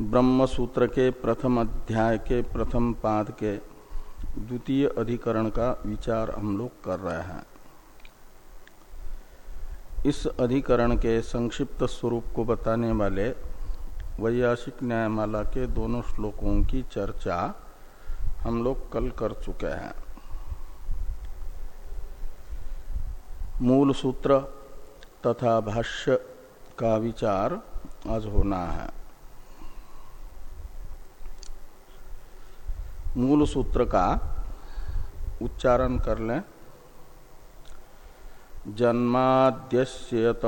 ब्रह्म सूत्र के प्रथम अध्याय के प्रथम पाद के द्वितीय अधिकरण का विचार हम लोग कर रहे हैं। इस अधिकरण के संक्षिप्त स्वरूप को बताने वाले वैयासिक न्यायमाला के दोनों श्लोकों की चर्चा हम लोग कल कर चुके हैं। मूल सूत्र तथा भाष्य का विचार आज होना है। मूल सूत्र का उच्चारण कर लें। जन्माद्यस्यत।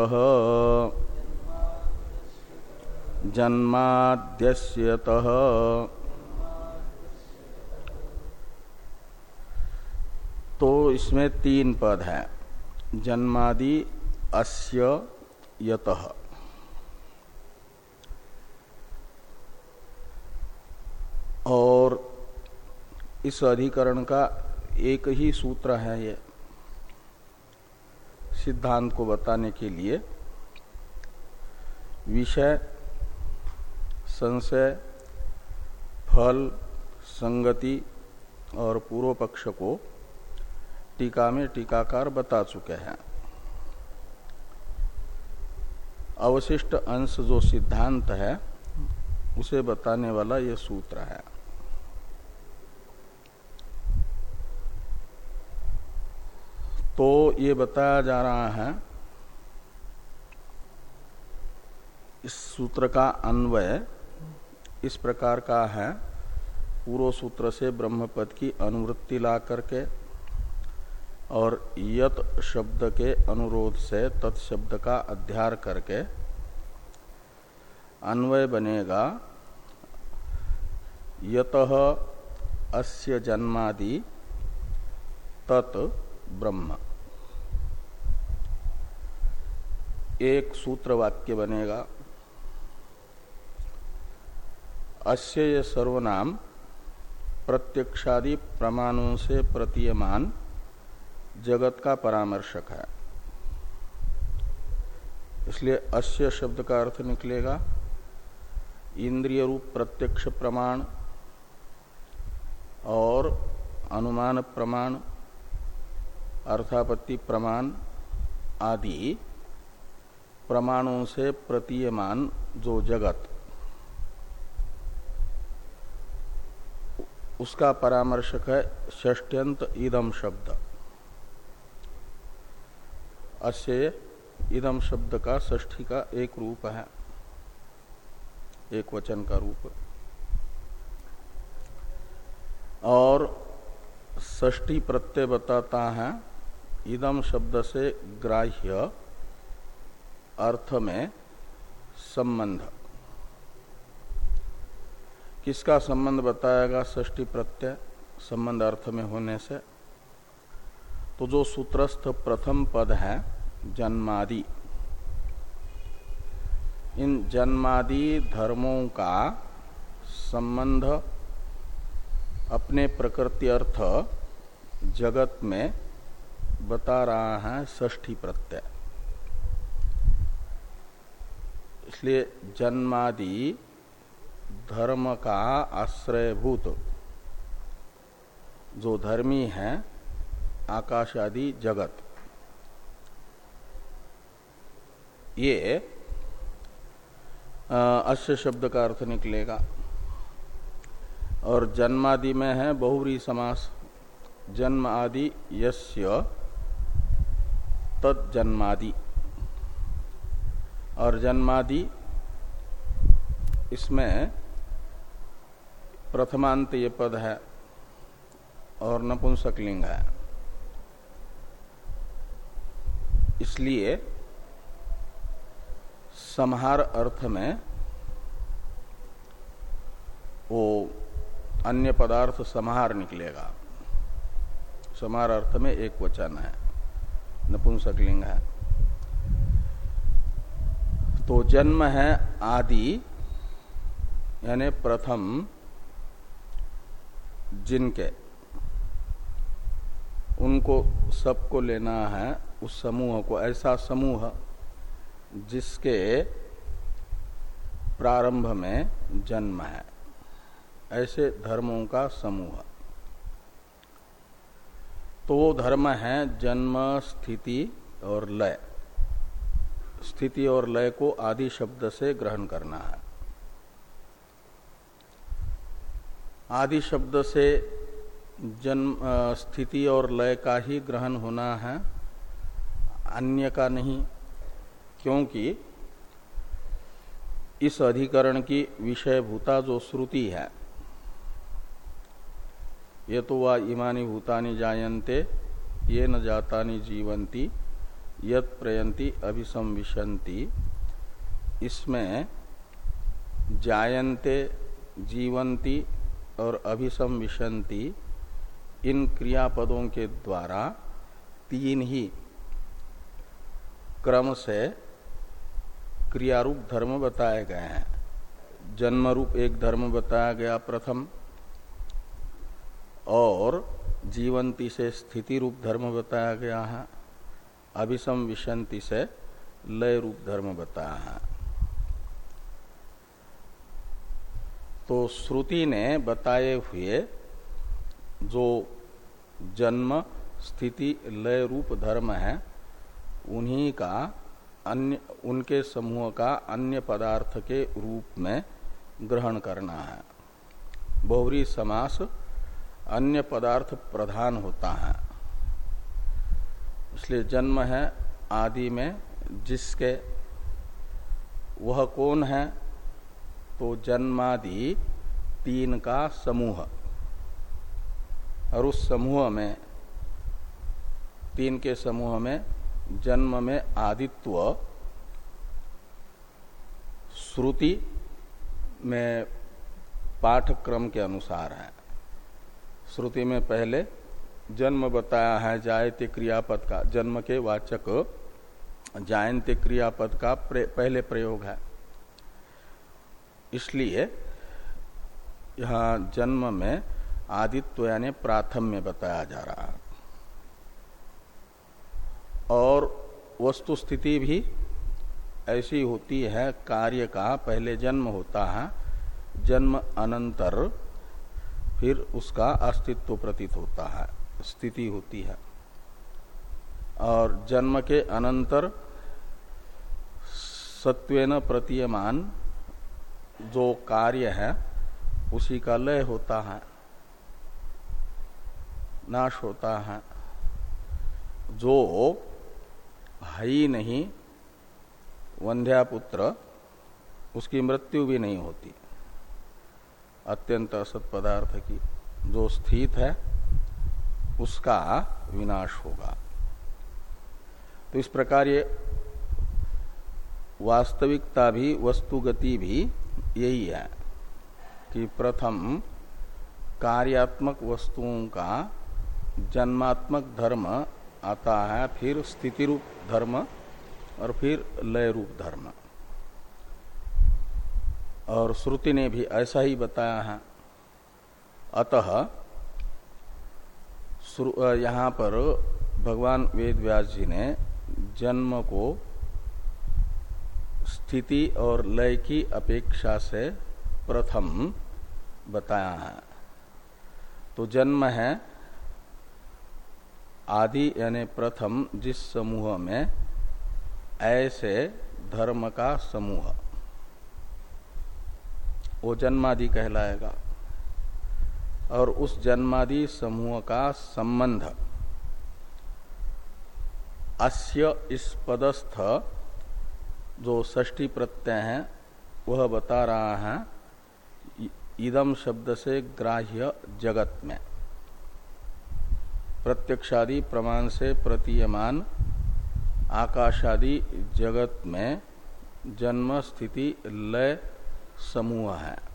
जन्माद्यस्यत। तो इसमें तीन पद है। जन्मादि अस्य यत। और इस अधिकरण का एक ही सूत्र है ये सिद्धांत को बताने के लिए। विषय, संशय, फल, संगति और पूर्व पक्ष को टीका में टीकाकार बता चुके हैं। अवशिष्ट अंश जो सिद्धांत है, उसे बताने वाला यह सूत्र है। तो ये बताया जा रहा है इस सूत्र का अन्वय इस प्रकार का है। पूर्व सूत्र से ब्रह्मपद की अनुवृत्ति ला करके और यत शब्द के अनुरोध से तत्शब्द का अध्यार करके अन्वय बनेगा, यत अस्य जन्मादि तत् ब्रह्म। एक सूत्र वाक्य बनेगा। अस्य सर्वनाम, प्रत्यक्षादि प्रमाणों से प्रतीयमान, जगत का परामर्शक है। इसलिए अस्य शब्द का अर्थ निकलेगा, इंद्रिय रूप प्रत्यक्ष प्रमाण और अनुमान प्रमाण, अर्थापत्ति प्रमाण आदि। प्रमाणों से प्रतीयमान जो जगत। उसका परामर्शक है षष्ट्यंत इदम शब्द। अस्य इदम शब्द का ष्ठी का एक रूप है, एक वचन का रूप। और ष्टी प्रत्यय बताता है, इदम शब्द से ग्राह्य अर्थ में संबंध। किसका संबंध बताएगा ष्टी प्रत्यय? संबंध अर्थ में होने से। तो जो सूत्रस्थ प्रथम पद है, जन्मादि। इन जन्मादि धर्मों का संबंध, अपने प्रकृति अर्थ जगत में बता रहा है ष्ठी प्रत्यय। इसलिए जन्मादि धर्म का आश्रयभूत जो धर्मी है आकाश आदि जगत। ये अश्य शब्द का अर्थ निकलेगा। और जन्मादि में है बहुरी समास। जन्म आदि यस्य तत्जन्मादि और जन्मादि, इसमें प्रथमांत ये पद है और नपुंसक लिंग है। इसलिए समहार अर्थ में वो अन्य पदार्थ समाहार निकलेगा। समार अर्थ में एक वचन है, नपुंसक लिंग है। तो जन्म है आदि, यानी प्रथम, जिनके। उनको सबको लेना है उस समूह को, ऐसा समूह जिसके प्रारंभ में जन्म है। ऐसे धर्मों का समूह। तो वो धर्म है जन्म, स्थिति और लय। स्थिति और लय को आदि शब्द से ग्रहण करना है। आदि शब्द से जन्म स्थिति और लय का ही ग्रहण होना है, अन्य का नहीं, क्योंकि इस अधिकरण की विषय भूता जो श्रुति है, ये तो वह इमानी भूतानि जायन्ते, ये न जातानि जीवंती यत प्रयंती अभिसंविशंति इसमें जायन्ते जीवंती और अभिसंविशंति इन क्रियापदों के द्वारा तीन ही क्रम से क्रियारूप धर्म बताए गए हैं। जन्म रूप एक धर्म बताया गया प्रथम, और जीवंती से स्थिति रूप धर्म बताया गया है। अभिसम विशंति से लय रूप धर्म बताया। है तो श्रुति ने बताए हुए जो जन्म, स्थिति, लय रूप धर्म है, उन्हीं का अन्य, उनके समूह का अन्य पदार्थ के रूप में ग्रहण करना है। बहुरी समास अन्य पदार्थ प्रधान होता है। इसलिए जन्म है आदि में, जिसके वह कौन है? तो जन्मादि तीन का समूह। और उस समूह में, तीन के समूह में जन्म में आदित्व, श्रुति में पाठक्रम के अनुसार है। श्रुति में पहले जन्म बताया है जायते क्रियापद का। जन्म के वाचक जायंते क्रियापद का प्रे, पहले प्रयोग है। इसलिए यहाँ जन्म में आदित्व यानी प्राथम्य बताया जा रहा है। और वस्तु स्थिति भी ऐसी होती है कार्य का पहले जन्म होता है जन्म अनंतर फिर उसका अस्तित्व प्रतीत होता है। स्थिति होती है। और जन्म के अनंतर सत्वेन प्रतीयमान जो कार्य है, उसी का लय होता है, नाश होता है। जो है ही नहीं वंध्यापुत्र उसकी मृत्यु भी नहीं होती। अत्यंत असत पदार्थ की, जो स्थित है उसका विनाश होगा। तो इस प्रकार ये वास्तविकता भी, वस्तुगति भी यही है कि प्रथम कार्यात्मक वस्तुओं का जन्मात्मक धर्म आता है, फिर स्थिति रूप धर्म और फिर लय रूप धर्म। और श्रुति ने भी ऐसा ही बताया है। अतः यहाँ पर भगवान वेद व्यास जी ने जन्म को स्थिति और लय की अपेक्षा से प्रथम बताया है। तो जन्म है आदि यानी प्रथम जिस समूह में, ऐसे धर्म का समूह। वो जन्मादि कहलाएगा। और उस जन्मादि समूह का संबंध। अस्य इस पदस्थ जो षष्टी प्रत्यय है, वह बता रहा है इदम शब्द से ग्राह्य जगत में। प्रत्यक्षादि प्रमाण से प्रतीयमान, आकाशादि जगत में जन्म, स्थिति, लय, समूह है।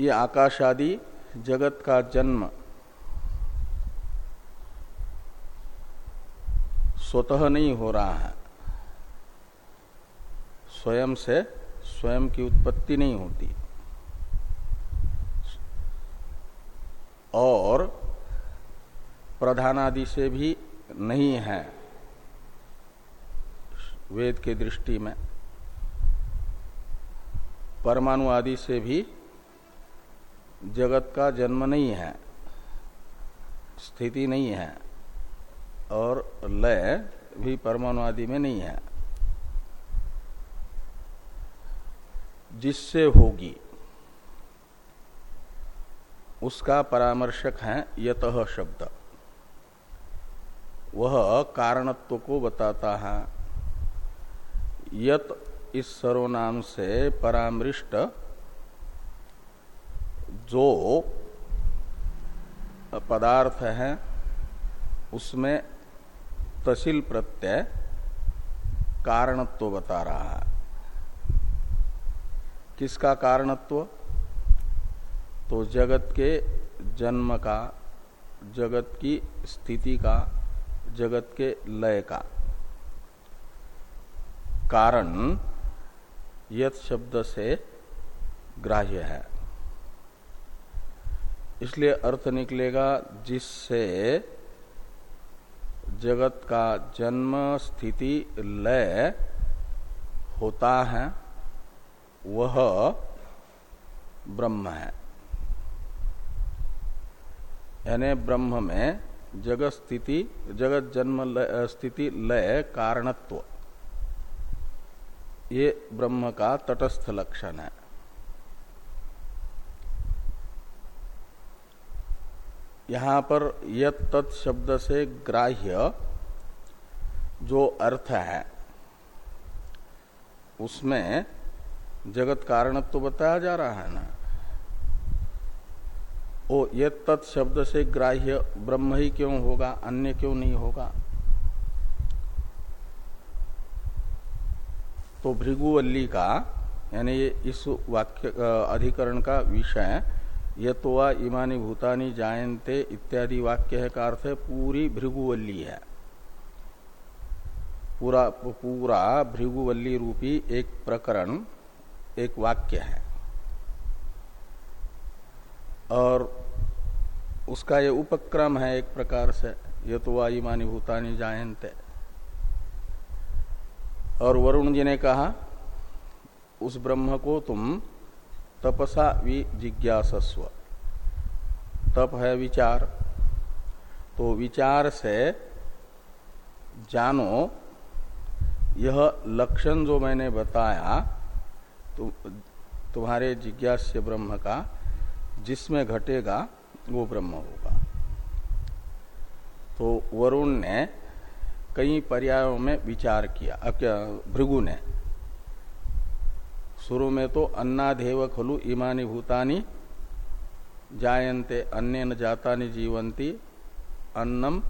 ये आकाश आदि जगत का जन्म। स्वतः नहीं हो रहा है। स्वयं से स्वयं की उत्पत्ति नहीं होती। और प्रधान आदि से भी नहीं है वेद के दृष्टि में। परमाणु आदि से भी जगत का जन्म नहीं है, स्थिति नहीं है, और लय भी परमाणु आदि में नहीं है। जिससे होगी, उसका परामर्शक है यत शब्द। वह कारणत्व को बताता है। यत इस सर्वनाम से परामृष्ट जो पदार्थ है, उसमें तसिल प्रत्यय कारणत्व बता रहा है। किसका कारणत्व? तो जगत के जन्म का, जगत की स्थिति का, जगत के लय का। कारण यत शब्द से ग्राह्य है। इसलिए अर्थ निकलेगा जिससे जगत का जन्म स्थिति लय होता है, वह ब्रह्म है। यानी ब्रह्म में जगत स्थिति, जगत जन्म स्थिति लय कारणत्व। ये ब्रह्म का तटस्थ लक्षण है। यहाँ पर यत तत् शब्द से ग्राह्य जो अर्थ है, उसमें जगत कारणत्व तो बताया जा रहा है ना? ओ ये तत् शब्द से ग्राह्य ब्रह्म ही क्यों होगा, अन्य क्यों नहीं होगा? तो भृगुवल्ली का, यानी इस वाक्य अधिकरण का विषय ये तो वा इमानी भूतानी जायन्ते इत्यादि वाक्य है का अर्थ है पूरी भृगुवल्ली है। पूरा पूरा भृगुवल्ली रूपी एक प्रकरण, एक वाक्य है। और उसका ये उपक्रम है एक प्रकार से ये तो वा इमानी भूतानी जायन्ते। और वरुण जी ने कहा, उस ब्रह्म को तुम तपसा वि जिज्ञासस्व। तप है विचार। तो विचार से जानो, यह लक्षण जो मैंने बताया तो तुम्हारे जिज्ञास्य ब्रह्म का, जिसमें घटेगा, वो ब्रह्म होगा। तो वरुण ने कई पर्यायों में विचार किया भृगु ने। शुरू में तो अन्नाधेव खलु इमानी भूतानी जायन्ते अन्य न जाता जीवंती अन्नम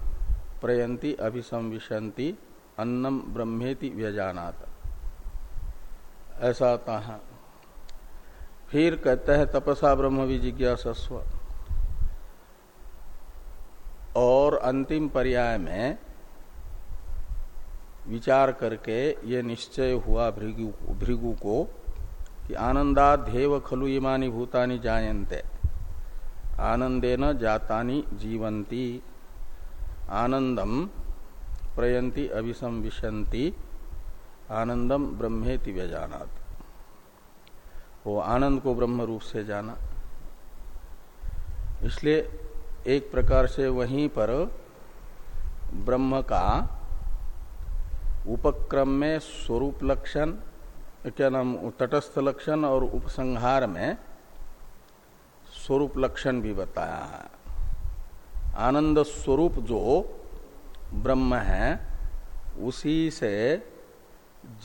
प्रयंती अभिसंविशंति अन्नम ब्रह्मेति व्यजानात। ऐसा आता है फिर कहते हैं, तपसा ब्रह्म विजिज्ञासस्व। और अंतिम पर्याय में विचार करके ये निश्चय हुआ भृगु भृगु को कि आनंदाध्यव खलु इमानी भूतानी जायन्ते। आनंदेन जातानी जीवंती आनंदम प्रयंती अभिसंविशंति आनंदम ब्रह्मेति व्यजानात। वो आनंद को ब्रह्म रूप से जाना। इसलिए एक प्रकार से वहीं पर ब्रह्म का उपक्रम में स्वरूप लक्षण क्या नाम, तटस्थ लक्षण और उपसंहार में स्वरूप लक्षण भी बताया। है आनंद स्वरूप जो ब्रह्म है, उसी से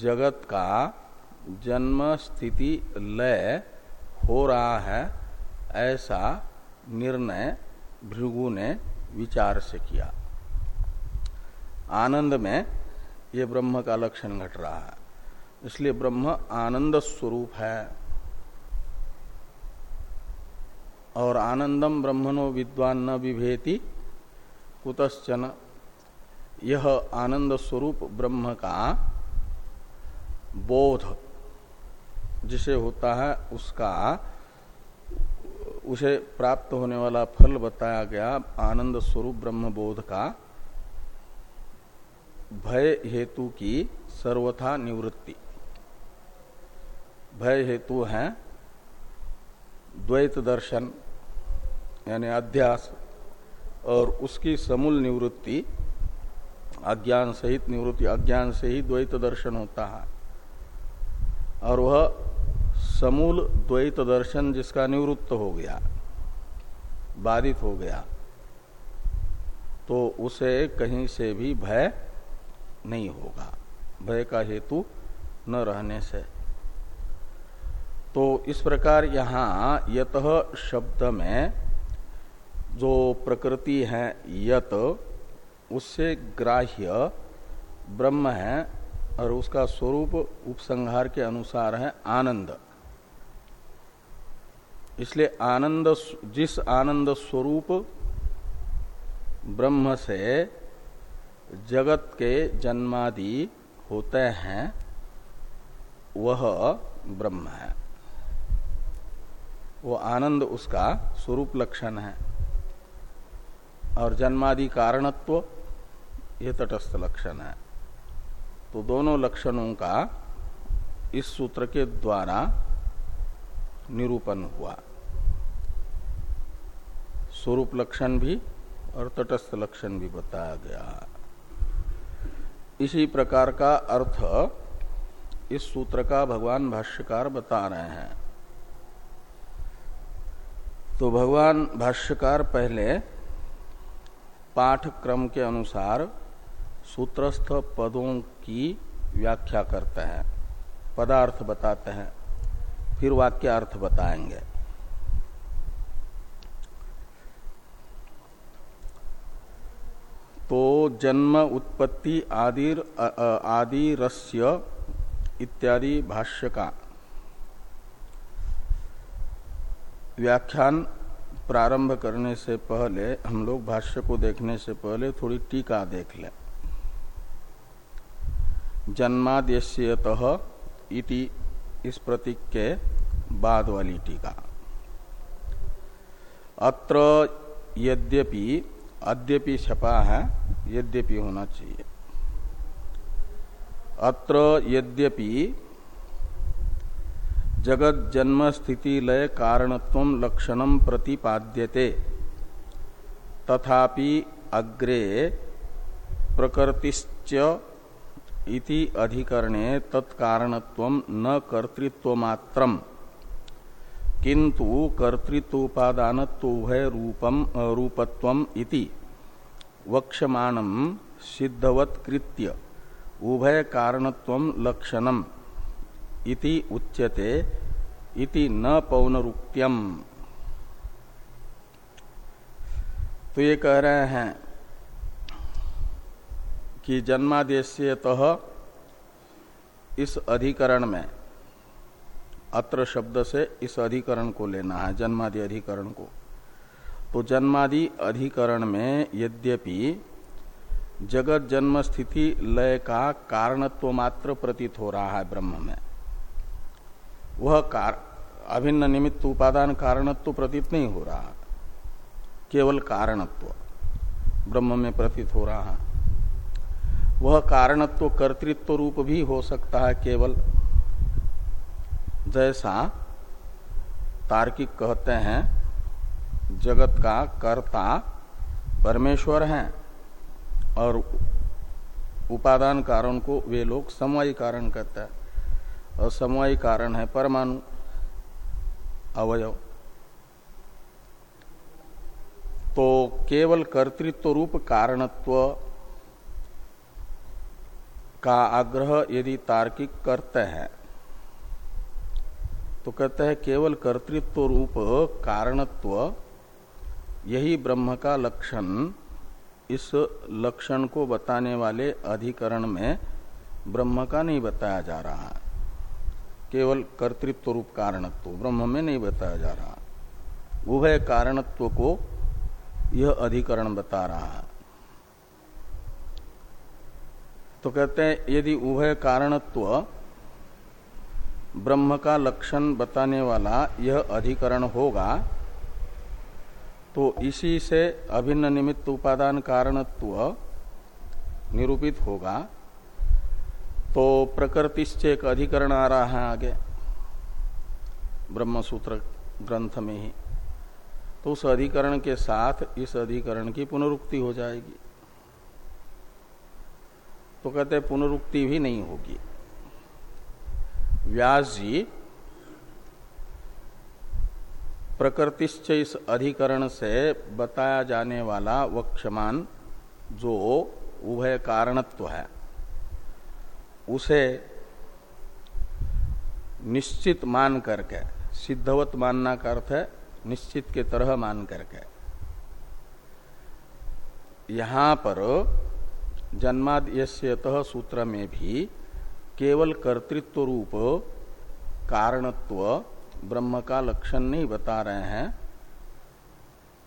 जगत का जन्म, स्थिति, लय हो रहा है, ऐसा निर्णय भृगु ने विचार से किया। आनंद में ये ब्रह्म का लक्षण घट रहा है। इसलिए ब्रह्म आनंद स्वरूप है। और आनंदम ब्रह्मणो विद्वान न विभेति कुतश्चन। यह आनंद स्वरूप ब्रह्म का बोध जिसे होता है, उसका, उसे प्राप्त होने वाला फल बताया गया आनंद स्वरूप ब्रह्म बोध का भय हेतु की सर्वथा निवृत्ति। भय हेतु है। द्वैत दर्शन, यानी अध्यास, और उसकी समूल निवृत्ति, अज्ञान सहित निवृत्ति, अज्ञान से ही द्वैत दर्शन होता है। और वह समूल द्वैत दर्शन जिसका निवृत्त हो गया, बाधित हो गया तो उसे कहीं से भी भय नहीं होगा। भय का हेतु न रहने से। तो इस प्रकार यहाँ यत शब्द में जो प्रकृति है यत, उससे ग्राह्य ब्रह्म है और उसका स्वरूप उपसंहार के अनुसार है आनंद। इसलिए आनंद जिस आनंद स्वरूप ब्रह्म से जगत के जन्मादि होते हैं, वह ब्रह्म है। वो आनंद उसका स्वरूप लक्षण है। और जन्मादि कारणत्व ये तटस्थ लक्षण है। तो दोनों लक्षणों का इस सूत्र के द्वारा निरूपण हुआ। स्वरूप लक्षण भी और तटस्थ लक्षण भी बताया गया। इसी प्रकार का अर्थ इस सूत्र का भगवान भाष्यकार बता रहे हैं। तो भगवान भाष्यकार पहले पाठ क्रम के अनुसार सूत्रस्थ पदों की व्याख्या करते हैं, पदार्थ बताते हैं, फिर वाक्य अर्थ बताएँगे। तो जन्म, उत्पत्ति आदि आदि रस्य इत्यादि भाष्य का व्याख्यान प्रारंभ करने से पहले, हम लोग भाष्य को देखने से पहले थोड़ी टीका देख लें। जन्मादेश्यत इति इस प्रतीक के बाद वाली टीका। अत्र यद्यपि, अद्यपि छपा है, यद्यपि होना चाहिए। अत्र यद्यपि जगत जन्म स्थिति लय कारणत्व लक्षणम प्रतिपाद्यते। तथापि अग्रे प्रकृतिश्च इति अधिकरणे तत्कारणत्व न कर्तृत्वमात्रम। किंतु कर्तृत्वोपादानत्व रूपम रूपत्वम इति वक्षमाणम सिद्धवत्कृत्य उभय कारणत्व लक्षणम। इति उच्यते, इति न पौनरुक्त्यम। तो ये कह रहे हैं कि जन्मादेश्यत इस अधिकरण में, अत्र शब्द से इस अधिकरण को लेना है, जन्मादि अधिकरण को। तो जन्मादि अधिकरण में यद्यपि जगत जन्म स्थिति लय का कारणत्व मात्र प्रतीत हो रहा है ब्रह्म में। वह कार, अभिन्न निमित्त उपादान कारणत्व प्रतीत नहीं हो रहा। केवल कारणत्व ब्रह्म में प्रतीत हो रहा वह कारणत्व कर्तृत्व रूप भी हो सकता है केवल। जैसा तार्किक कहते हैं, जगत का कर्ता परमेश्वर है और उपादान कारण को वे लोग समवायी कारण कहते हैं। और समवायी कारण है परमाणु अवयव। तो केवल कर्तृत्व रूप कारणत्व का आग्रह यदि तार्किक करते हैं तो कहते हैं केवल कर्तृत्व रूप कारणत्व, यही ब्रह्म का लक्षण इस लक्षण को बताने वाले अधिकरण में ब्रह्म का नहीं बताया जा रहा है। केवल कर्तृत्व रूप कारणत्व, ब्रह्म में नहीं बताया जा रहा। उभय कारणत्व को यह अधिकरण बता रहा है। तो कहते हैं, यदि उभय कारणत्व ब्रह्म का लक्षण बताने वाला यह अधिकरण होगा तो इसी से अभिन्न निमित्त उपादान कारणत्व निरूपित होगा। तो प्रकृतिश्च एक अधिकरण आ रहा है आगे ब्रह्म सूत्र ग्रंथ में ही। तो उस अधिकरण के साथ इस अधिकरण की पुनरुक्ति हो जाएगी। तो कहते पुनरुक्ति भी नहीं होगी। व्यास जी, प्रकृतिश्च इस अधिकरण से बताया जाने वाला वक्षमान जो उभय कारणत्व है। उसे निश्चित मान करके, सिद्धवत मानना का अर्थ है, निश्चित के तरह मान करके। यहाँ पर जन्माद सूत्र में भी केवल कर्तृत्व रूप, कारणत्व, ब्रह्म का लक्षण नहीं बता रहे हैं।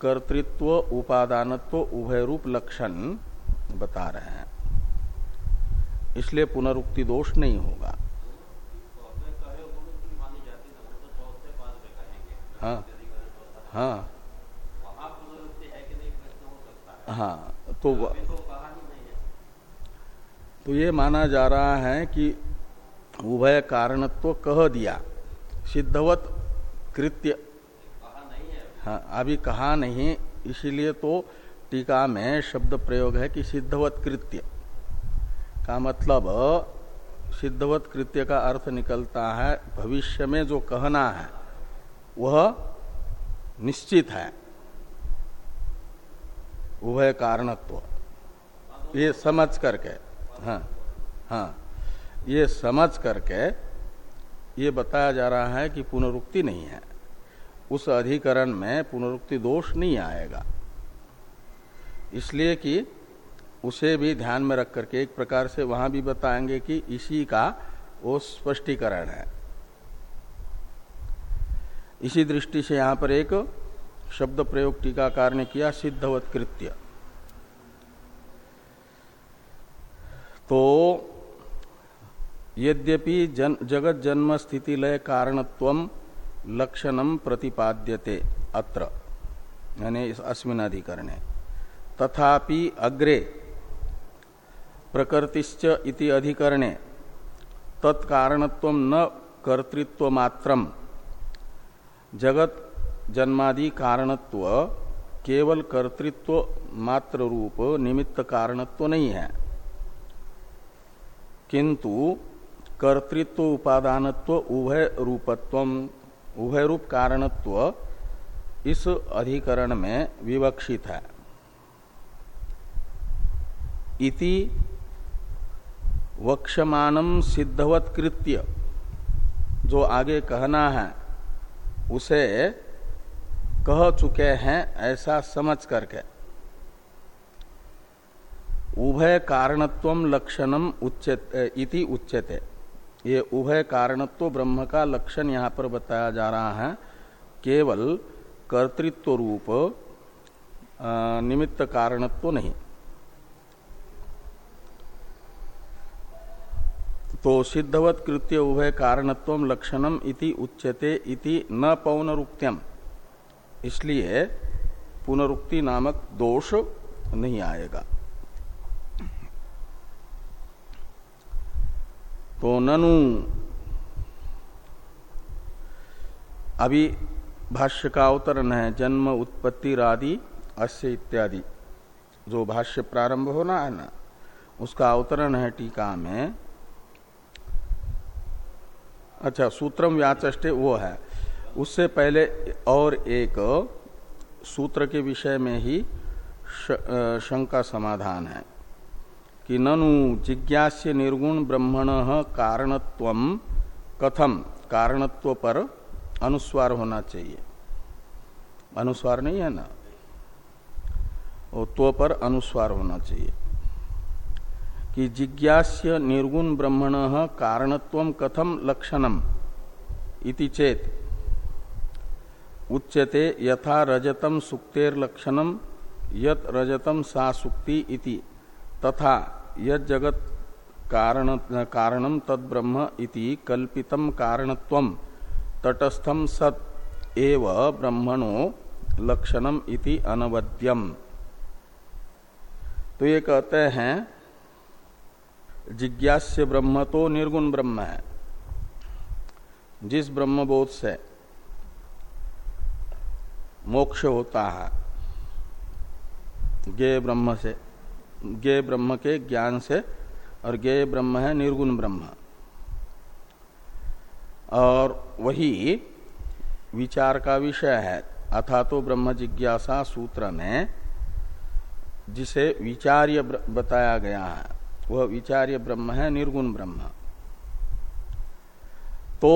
कर्तृत्व, उपादानत्व उभय रूप लक्षण बता रहे हैं। इसलिए पुनरुक्ति दोष नहीं होगा। हाँ हाँ। हाँ तो तो ये माना जा रहा है कि उभय कारणत्व कह दिया। सिद्धवत कृत्य। हाँ अभी कहा नहीं, इसीलिए तो टीका में शब्द प्रयोग है कि सिद्धवत कृत्य। का मतलब सिद्धवत कृत्य का अर्थ निकलता है, भविष्य में जो कहना है, वह निश्चित है। उभय कारणत्व। ये समझ करके हाँ हाँ ये समझ करके ये बताया जा रहा है कि पुनरुक्ति नहीं है। उस अधिकरण में पुनरुक्ति दोष नहीं आएगा। इसलिए कि उसे भी ध्यान में रख करके एक प्रकार से वहाँ भी बताएँगे कि इसी का वो स्पष्टीकरण है। इसी दृष्टि से यहाँ पर एक शब्द प्रयोग टीकाकार ने किया सिद्धवत कृत्य। तो यद्यपि जन, जगत जन्म स्थिति लय कारणत्व लक्षणम प्रतिपाद्यते अत्र यानी अस्मिन अधिकरणे तथापि अग्रे प्रकृतिश्च इति अधिकरणे। तत्कारणत्व न कर्तृत्व मात्रम जगत जन्मादि कारणत्व केवल कर्तृत्व मात्र रूप निमित्त कारणत्व नहीं है। किंतु कर्तृत्व उपादानत्व उभय रूपत्व, उभय रूप कारणत्व इस अधिकरण में विवक्षित है। इति वक्षमानम सिद्धवत कृत्य जो आगे कहना है, उसे कह चुके हैं ऐसा समझ करके। उभय कारणत्व लक्षणम इति उच्चते ये उभय कारणत्व ब्रह्म का लक्षण यहाँ पर बताया जा रहा है। केवल कर्तृत्व रूप निमित्त कारणत्व नहीं। तो सिद्धवत कृत्य उभय कारणत्व लक्षणम इति उच्यते इति न पौनरुक्त्यम इसलिए पुनरुक्ति नामक दोष नहीं आएगा। तो ननु, अभी भाष्य का अवतरण है, जन्म, उत्पत्ति, रादि, अस्य इत्यादि। जो भाष्य प्रारंभ होना है ना, उसका अवतरण है टीका में। अच्छा सूत्रम व्याचे वो है। उससे पहले और एक सूत्र के विषय में ही शंका समाधान है कि ननु जिज्ञास्य निर्गुण ब्रह्मण कारणत्व कथम कारणत्व पर अनुस्वार होना चाहिए। अनुस्वार नहीं है ना? तो पर अनुस्वार होना चाहिए। कि जिज्ञास्य निर्गुण ब्रह्मण कारणत्व कथम लक्षणम? इति चेत, उच्यते यथा रजतम सुक्तेर लक्षणम यत रजतम सा सुक्ति इति, तथा यत जगत कारण कारणम तद ब्रह्म इति कल्पितम कारणत्व तटस्थम सत एव ब्रह्मणो लक्षणम इति अनवद्यम। तो ये कहते हैं जिज्ञास्य ब्रह्म तो निर्गुण ब्रह्म है। जिस ब्रह्म बोध से मोक्ष होता है गे ब्रह्म से गे ब्रह्म के ज्ञान से और गे ब्रह्म है निर्गुण ब्रह्म। और वही विचार का विषय है। अथा तो ब्रह्म जिज्ञासा सूत्र में जिसे विचार्य बताया गया है। वह विचार्य ब्रह्म है, निर्गुण ब्रह्म। तो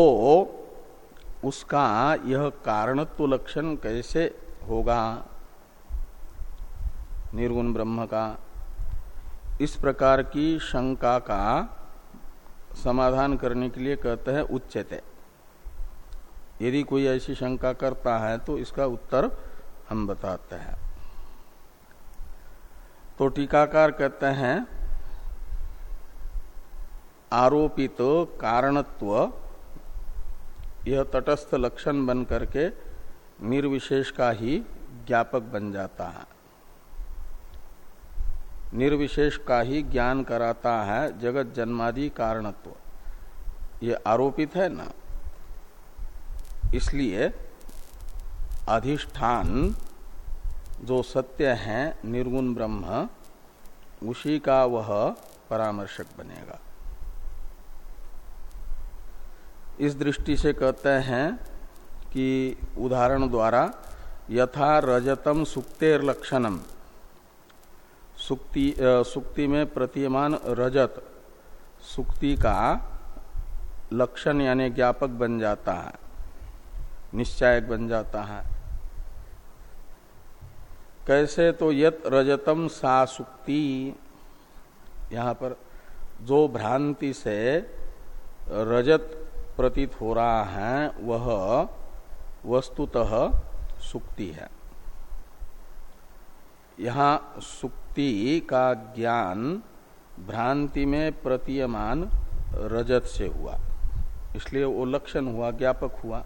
उसका यह कारणत्व लक्षण कैसे होगा? निर्गुण ब्रह्म का इस प्रकार की शंका का समाधान करने के लिए कहते हैं उच्चते। यदि कोई ऐसी शंका करता है तो इसका उत्तर हम बताते हैं। तो टीकाकार कहते हैं आरोपित कारणत्व, यह तटस्थ लक्षण बन करके निर्विशेष का ही ज्ञापक बन जाता है। निर्विशेष का ही ज्ञान कराता है जगत जन्मादि कारणत्व। ये आरोपित है ना? इसलिए अधिष्ठान जो सत्य है, निर्गुण ब्रह्म, उसी का वह परामर्शक बनेगा। इस दृष्टि से कहते हैं कि उदाहरण द्वारा यथा रजतम सुक्तेर लक्षणम सुक्ति सुक्ति में प्रतीयमान रजत, सुक्ति का लक्षण यानी ज्ञापक बन जाता है, निश्चायक बन जाता है। कैसे तो यत रजतम सा सुक्ति, यहाँ पर जो भ्रांति से रजत प्रतीत हो रहा है, वह वस्तुतः सुक्ति है। यहाँ सुक्ति का ज्ञान भ्रांति में प्रतीयमान रजत से हुआ। इसलिए वो लक्षण हुआ, ज्ञापक हुआ।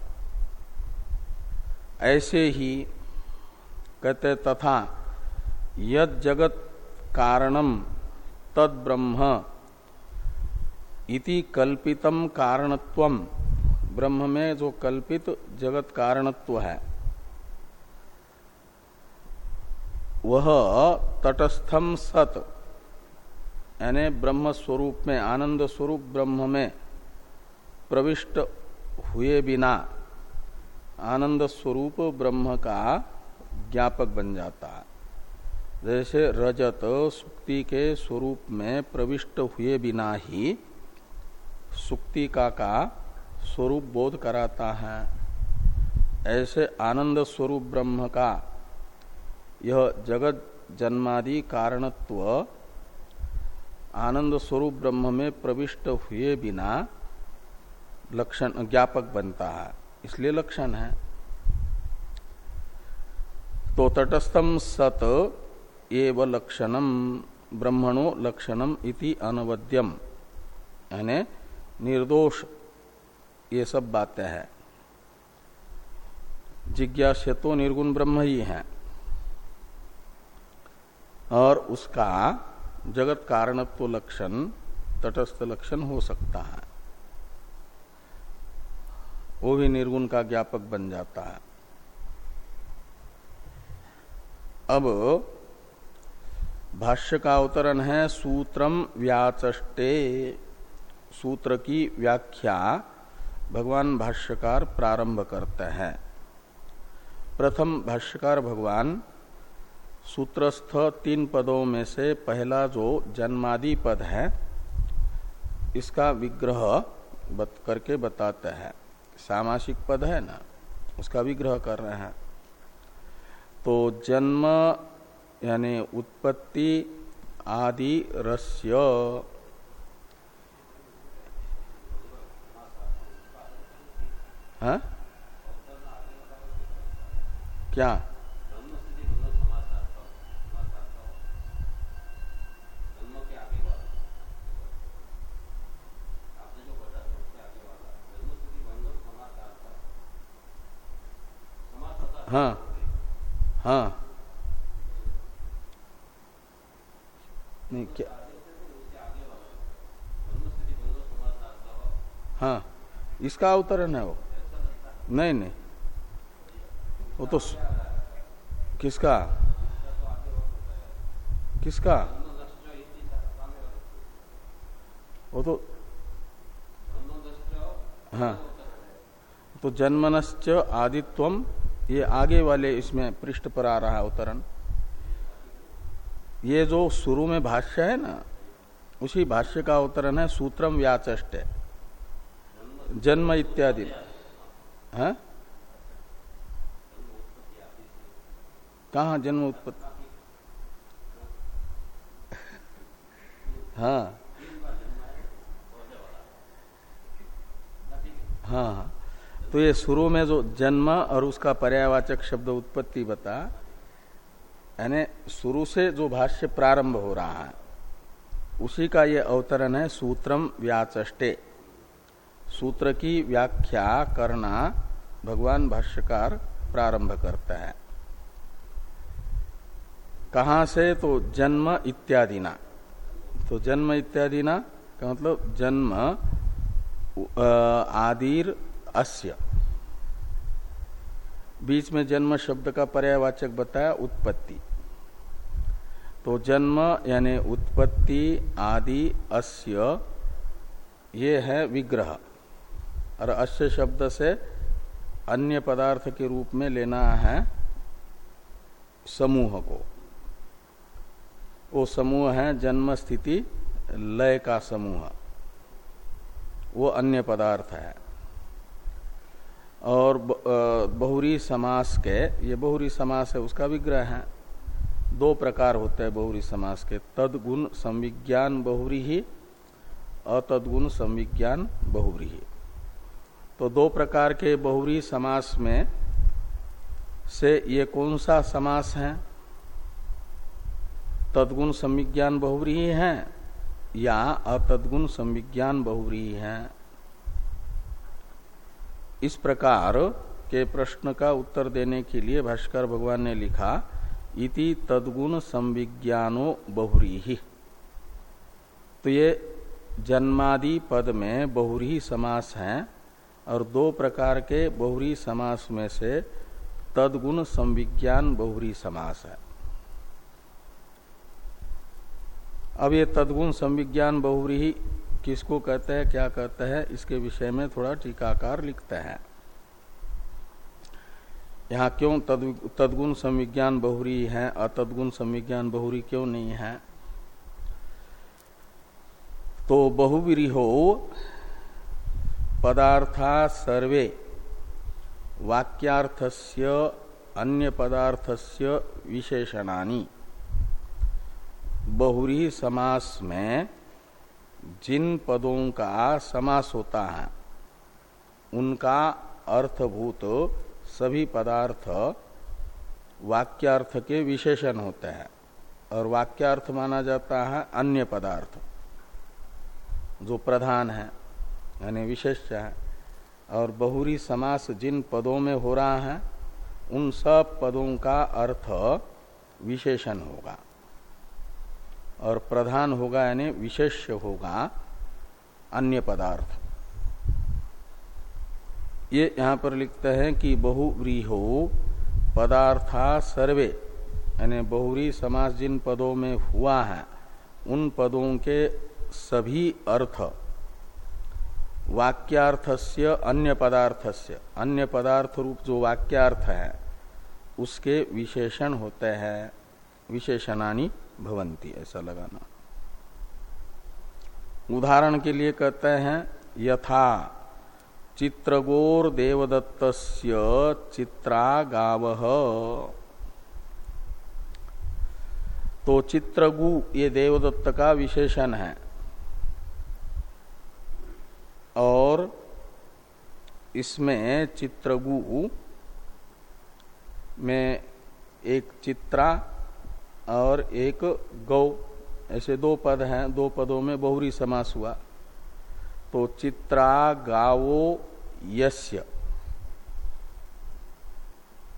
ऐसे ही कहते तथा यद जगत कारणम तद ब्रह्म इति कल्पितम कारणत्वम ब्रह्म में जो कल्पित जगत कारणत्व है, वह तटस्थम सत, यानी ब्रह्म स्वरूप में, आनंद स्वरूप ब्रह्म में प्रविष्ट हुए बिना आनंद स्वरूप ब्रह्म का ज्ञापक बन जाता है। जैसे रजत, सुक्ति के स्वरूप में प्रविष्ट हुए बिना ही सुक्तिका का स्वरूप बोध कराता है। ऐसे आनंद स्वरूप ब्रह्म का यह जगत जन्मादि कारणत्व आनंद स्वरूप ब्रह्म में प्रविष्ट हुए बिना लक्षण ज्ञापक बनता है। इसलिए लक्षण है। तो तटस्थम सत एव लक्षणम ब्रह्मणो लक्षणम इति अनवद्यम। यानी निर्दोष, ये सब बातें हैं। जिज्ञास तो निर्गुण ब्रह्म ही है। और उसका जगत कारणत्व लक्षण, तटस्थ लक्षण हो सकता है। वो भी निर्गुण का ज्ञापक बन जाता है। अब भाष्य का अवतरण है, सूत्रम व्याचष्टे। सूत्र की व्याख्या भगवान भाष्यकार प्रारंभ करते हैं। प्रथम भाष्यकार भगवान सूत्रस्थ तीन पदों में से पहला जो जन्मादि पद है, इसका विग्रह बत करके बताते हैं। सामासिक पद है ना? उसका विग्रह कर रहे हैं। तो जन्म यानी उत्पत्ति आदि रस्य हा? क्या? हाँ हाँ। नहीं क्या? हाँ इसका अवतरण है वो। नहीं नहीं। वो तो किसका? किसका? वो तो हाँ। तो जन्मनश्च आदित्वम ये आगे वाले इसमें पृष्ठ पर आ रहा है अवतरण ये जो शुरू में भाष्य है ना, उसी भाष्य का अवतरण है सूत्रम व्याचष्ट। जन्म इत्यादि। है? कहा जन्म उत्पत्ति? हाँ। हाँ तो ये शुरू में जो जन्म और उसका पर्यावाचक शब्द उत्पत्ति बता, यानी शुरू से जो भाष्य प्रारंभ हो रहा है, उसी का ये अवतरण है सूत्रम व्याचष्टे। सूत्र की व्याख्या करना भगवान भाष्यकार प्रारंभ करता है। कहा से? तो जन्म इत्यादि ना तो जन्म इत्यादि ना का मतलब जन्म आदिर अस्य। बीच में जन्म शब्द का पर्यावाचक बताया, उत्पत्ति। तो जन्म यानी उत्पत्ति, आदि, अस्य, ये है विग्रह। और अस्य शब्द से अन्य पदार्थ के रूप में लेना है समूह को। वो समूह है जन्म स्थिति, लय का समूह। वो अन्य पदार्थ है। और बहुरी समास के, ये बहुरी समास है, उसका विग्रह है। दो प्रकार होते हैं बहुरी समास के। तदगुण संविज्ञान बहुरी ही, अतदगुण संविज्ञान बहुरी ही। तो दो प्रकार के बहुरी समास में से ये कौन सा समास है? तदगुण संविज्ञान बहुरी है या अतदगुण संविज्ञान बहुरी है? इस प्रकार के प्रश्न का उत्तर देने के लिए भास्कर भगवान ने लिखा, इति तदगुण संविज्ञानो बहुरी ही। तो ये जन्मादि पद में बहुरी समास है। और दो प्रकार के बहुरी समास में से तदगुण संविज्ञान बहुरी समास है। अब ये तदगुण संविज्ञान बहुरी किसको कहते हैं क्या कहते हैं इसके विषय में थोड़ा टीकाकार लिखते हैं। यहाँ क्यों तद, तदगुण संविज्ञान बहुरी है अतदगुण संविज्ञान बहुरी क्यों नहीं है? तो बहुवीरी हो पदार्था सर्वे वाक्यार्थस्य अन्य पदार्थस्य विशेषणानी। बहुरी समास में जिन पदों का समास होता है उनका अर्थभूत सभी पदार्थ वाक्यार्थ के विशेषण होते हैं। और वाक्यार्थ माना जाता है अन्य पदार्थ, जो प्रधान है। यानी विशेष है। और बहुरी समास जिन पदों में हो रहा है, उन सब पदों का अर्थ विशेषण होगा। और प्रधान होगा यानी विशेष्य होगा अन्य पदार्थ। ये यहाँ पर लिखते हैं कि बहुव्रीहो पदार्था सर्वे, यानी बहुरी समास जिन पदों में हुआ है, उन पदों के सभी अर्थ वाक्यार्थस्य अन्य पदार्थस्य अन्य पदार्थ रूप जो वाक्यार्थ है, उसके विशेषण होते हैं, विशेषणानी भवंती ऐसा लगाना। उदाहरण के लिए कहते हैं, यथा चित्रगोर देवदत्त चित्रा गाव तो चित्रगु, ये देवदत्त का विशेषण है। और इसमें चित्रगु में एक चित्रा और एक गौ, ऐसे दो पद हैं, दो पदों में बहुरी समास हुआ। तो चित्रा गावो यस्य।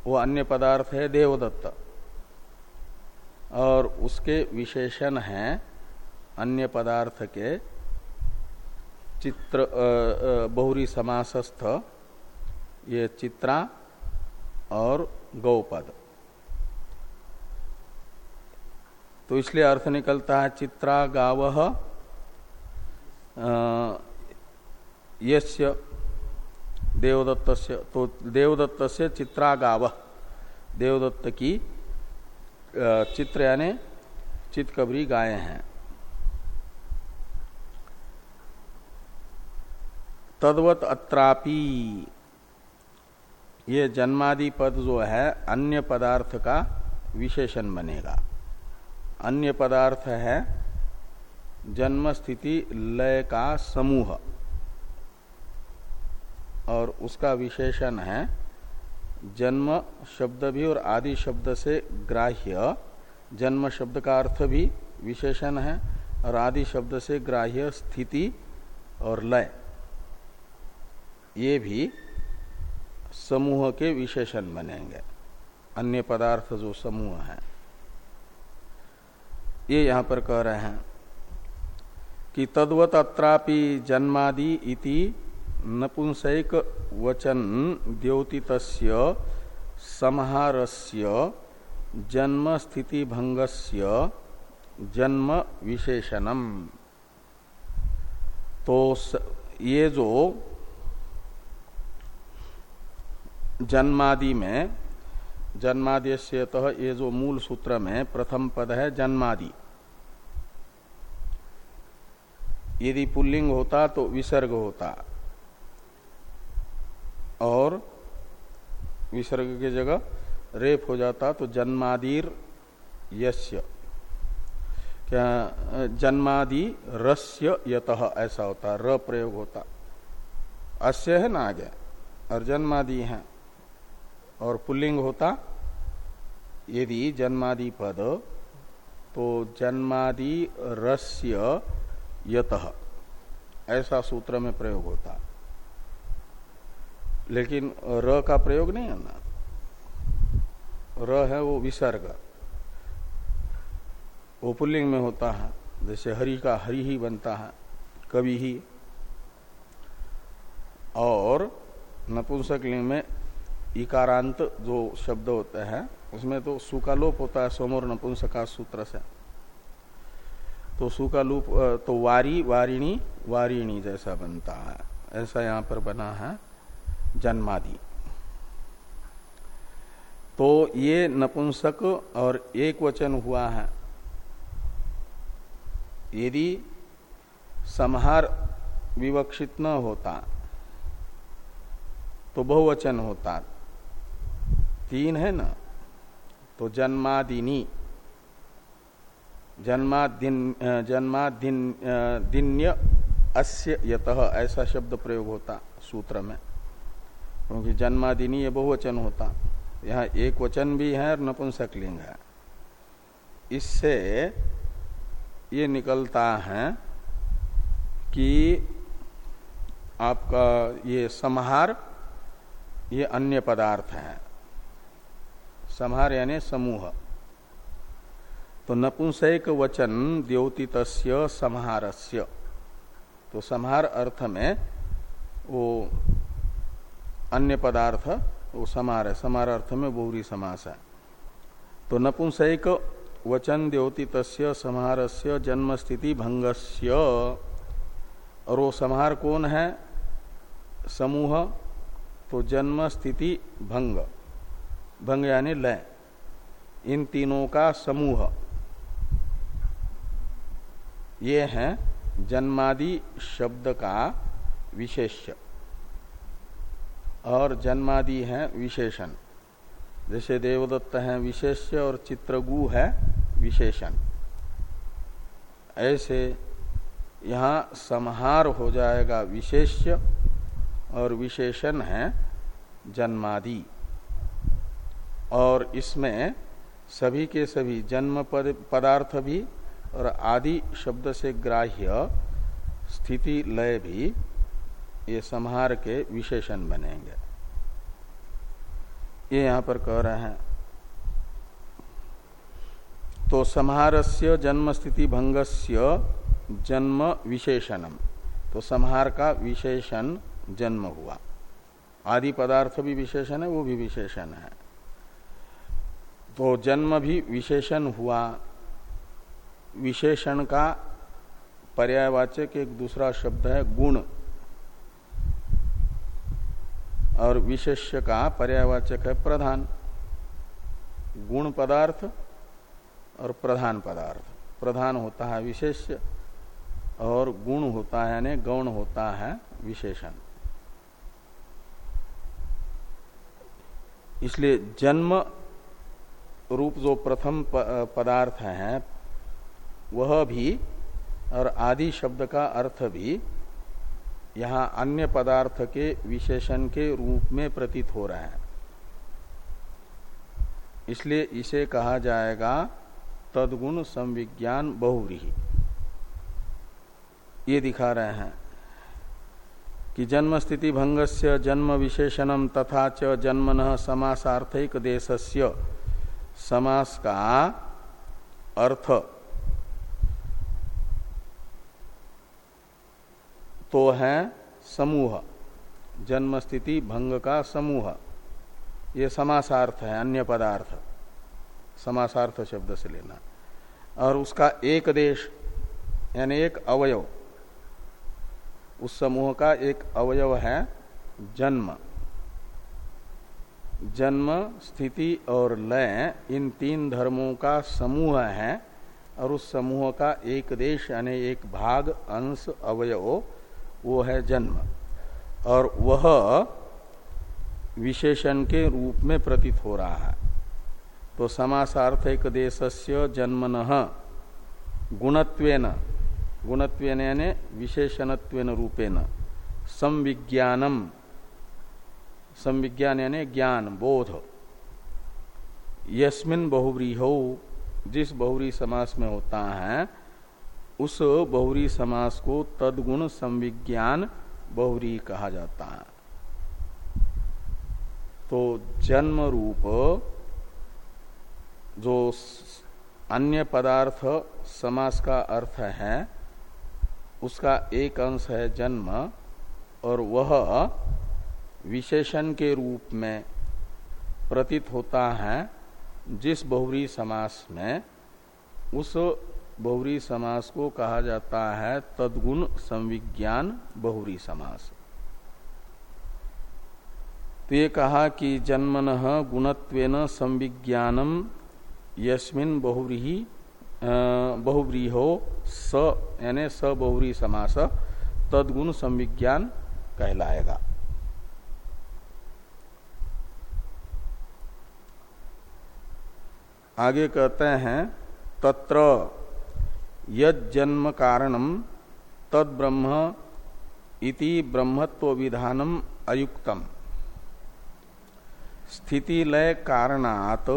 वो अन्य पदार्थ है देवदत्त। और उसके विशेषण हैं अन्य पदार्थ के चित्र बहुरी समासस्थ, ये चित्रा और गौपद। तो इसलिए अर्थ निकलता है चित्रा गाव यस्य देवदत्त तो देवदत्त से चित्रा गाव। देवदत्त की चित्र यानी चितकबरी गाय हैं। तद्वत अत्रापि। ये जन्मादि पद जो है, अन्य पदार्थ का विशेषण बनेगा। अन्य पदार्थ है जन्म स्थिति लय का समूह। और उसका विशेषण है जन्म शब्द भी और आदि शब्द से ग्राह्य। जन्म शब्द का अर्थ भी विशेषण है और आदि शब्द से ग्राह्य स्थिति और लय। ये भी समूह के विशेषण बनेंगे। अन्य पदार्थ जो समूह है। ये यहाँ पर कह रहे हैं कि तद्वत अत्रापि जन्मादि इति नपुंसक वचन द्योतित समहारस्य जन्म स्थिति भंगस्य जन्म विशेषणम तो ये जो जन्मादि में जन्मादि से ये जो मूल सूत्र में प्रथम पद है जन्मादि। यदि पुल्लिंग होता तो विसर्ग होता। और विसर्ग की जगह रेप हो जाता तो जन्मादिर यस्य। क्या, जन्मादि रस्य यत ऐसा होता, र प्रयोग होता। अस्य है ना आगे? और जन्मादि है। और पुल्लिंग होता, यदि जन्मादि पद तो जन्मादि रस्य यत। ऐसा सूत्र में प्रयोग होता। लेकिन र का प्रयोग नहीं है ना? र है वो विसर्ग। वो पुल्लिंग में होता है। जैसे हरि का हरि ही बनता है, कवि ही। और नपुंसक लिंग में इकारांत जो शब्द होते हैं, उसमें तो सुकालोप होता है सोमोर नपुंसका सूत्र से। तो सुकालूप तो वारी, वारिणी वारिणी जैसा बनता है। ऐसा यहाँ पर बना है जन्मादि। तो ये नपुंसक और एक वचन हुआ है। यदि समहार विवक्षित न होता तो बहुवचन होता। तीन है ना तो जन्मादिनी, जन्मादिन जन्मादिन दिन्य अस्य यत, ऐसा शब्द प्रयोग होता सूत्र में। क्योंकि जन्मादिनी ये बहुवचन होता। यहाँ एक वचन भी है और नपुंसक लिंग है। इससे ये निकलता है कि आपका ये समहार, ये अन्य पदार्थ है। समहार यानी समूह। तो नपुंसक वचन द्योतित समहारस्य। तो समहार अर्थ में वो अन्य पदार्थ, वो समार है। समार अर्थ में बहुरी समास है। तो नपुंसक वचन द्योति तस्य समारस्य जन्म स्थिति भंगस्य। और वो समार कौन है? समूह। तो जन्म स्थिति भंग। भंग यानी लय इन तीनों का समूह। ये है जन्मादि शब्द का विशेष्य। और जन्मादि है विशेषण। जैसे देवदत्त है विशेष्य और चित्रगु है विशेषण। ऐसे यहाँ समहार हो जाएगा विशेष्य और विशेषण है जन्मादि। और इसमें सभी के सभी जन्म पद, पदार्थ भी और आदि शब्द से ग्राह्य स्थिति लय भी ये संहार के विशेषण बनेंगे। ये यहाँ पर कह रहे हैं। तो संहारस्य जन्म स्थिति भंगस्य जन्म विशेषणम। तो संहार का विशेषण जन्म हुआ। आदि पदार्थ भी विशेषण है वो भी विशेषण है। तो जन्म भी विशेषण हुआ। विशेषण का पर्यायवाचक एक दूसरा शब्द है गुण। और विशेष्य का पर्यायवाचक है प्रधान। गुण पदार्थ और प्रधान पदार्थ। प्रधान होता है विशेष्य और गुण होता है, यानी गौण होता है विशेषण। इसलिए जन्म रूप जो प्रथम पदार्थ है, वह भी और आदि शब्द का अर्थ भी यहाँ अन्य पदार्थ के विशेषण के रूप में प्रतीत हो रहा है। इसलिए इसे कहा जाएगा तदगुण संविज्ञान बहुव्रीही। ये दिखा रहे हैं कि जन्म स्थिति भंग से जन्म विशेषणम तथा च जन्मन समासार्थिक देशस्य समास का अर्थ। तो है समूह जन्म स्थिति भंग का समूह। ये समासार्थ है, अन्य पदार्थ। समासार्थ शब्द से लेना। और उसका एक देश, यानी एक अवयव, उस समूह का एक अवयव है जन्म। जन्म, स्थिति और लय, इन तीन धर्मों का समूह है और उस समूह का एक देश यानी एक भाग, अंश, अवयव, वो है जन्म। और वह विशेषण के रूप में प्रतीत हो रहा है। तो समासार्थक देशस्य जन्मन गुणत्वेन गुणत्वेन यानी विशेषणत्वेन रूपेण, संविज्ञानम। संविज्ञान यानी ज्ञान, बोध। यस्मिन बहुव्रीहो, जिस बहुरी समास में होता है, उस बहुरी समास को तदगुण संविज्ञान बहुरी कहा जाता है। तो जन्म रूप, जो अन्य पदार्थ समास का अर्थ है, उसका एक अंश है जन्म, और वह विशेषण के रूप में प्रतीत होता है, जिस बहुरी समास में, उस बहुरी समास को कहा जाता है तदगुण संविज्ञान बहुरी समास। तो ये कहा कि जन्मन गुणत्वेन संविज्ञानम, यस्मिन बहुव्रीही बहुव्रीहो स, यानी स बहुरी समास तदगुण संविज्ञान कहलाएगा। आगे कहते हैं, तत्र यज्जन्म कारणम तद ब्रह्म इति ब्रह्मत्व विधानम अयुक्तम। स्थिति लय कारणात